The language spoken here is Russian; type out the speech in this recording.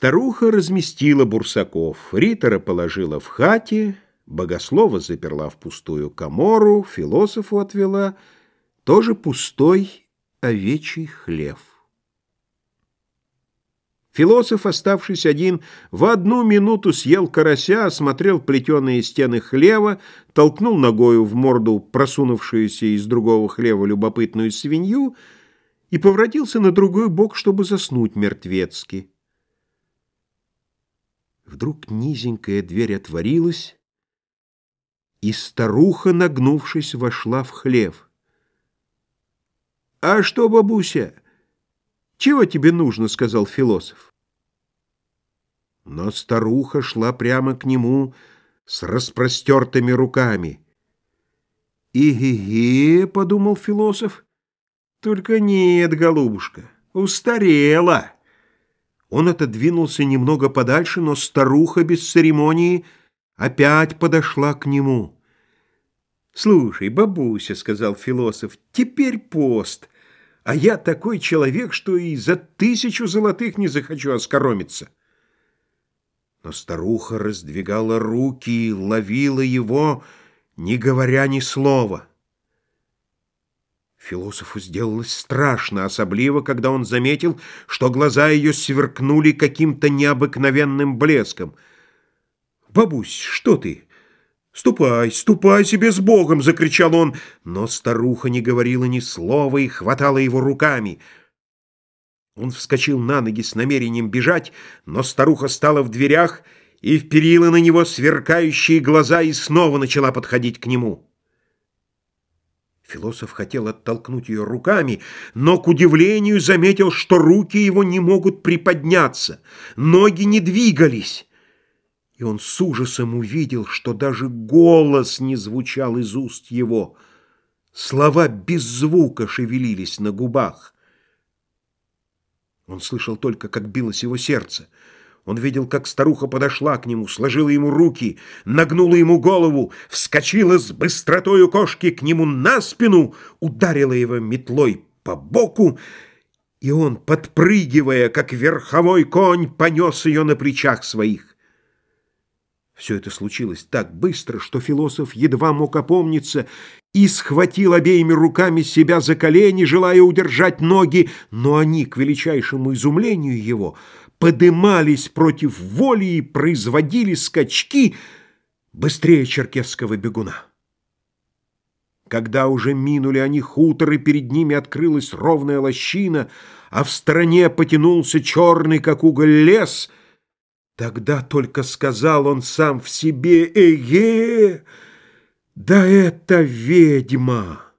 Старуха разместила бурсаков, Ритора положила в хате, Богослова заперла в пустую комору, философу отвела тоже пустой овечий хлев. Философ, оставшись один, в одну минуту съел карася, осмотрел плетеные стены хлева, толкнул ногою в морду просунувшуюся из другого хлева любопытную свинью и поворотился на другой бок, чтобы заснуть мертвецки. Вдруг низенькая дверь отворилась, и старуха, нагнувшись, вошла в хлев. «А что, бабуся?» «Чего тебе нужно?» — сказал философ. Но старуха шла прямо к нему с распростертыми руками. «И-ги-ги», — подумал философ, — «только нет, голубушка, устарела». Он отодвинулся немного подальше, но старуха без церемонии опять подошла к нему. «Слушай, бабуся», — сказал философ, — «теперь пост». А я такой человек, что и за тысячу золотых не захочу оскоромиться. Но старуха раздвигала руки и ловила его, не говоря ни слова. Философу сделалось страшно, особливо, когда он заметил, что глаза ее сверкнули каким-то необыкновенным блеском. «Бабусь, что ты?» «Ступай, ступай себе с Богом!» — закричал он. Но старуха не говорила ни слова и хватала его руками. Он вскочил на ноги с намерением бежать, но старуха стала в дверях и вперила на него сверкающие глаза и снова начала подходить к нему. Философ хотел оттолкнуть ее руками, но, к удивлению, заметил, что руки его не могут приподняться, ноги не двигались и он с ужасом увидел, что даже голос не звучал из уст его. Слова без звука шевелились на губах. Он слышал только, как билось его сердце. Он видел, как старуха подошла к нему, сложила ему руки, нагнула ему голову, вскочила с быстротою кошки к нему на спину, ударила его метлой по боку, и он, подпрыгивая, как верховой конь, понес ее на плечах своих. Все это случилось так быстро, что философ едва мог опомниться и схватил обеими руками себя за колени, желая удержать ноги, но они, к величайшему изумлению его, подымались против воли и производили скачки быстрее черкесского бегуна. Когда уже минули они хутор, и перед ними открылась ровная лощина, а в стороне потянулся черный, как уголь, лес — Тогда только сказал он сам в себе «Эге! Да это ведьма!»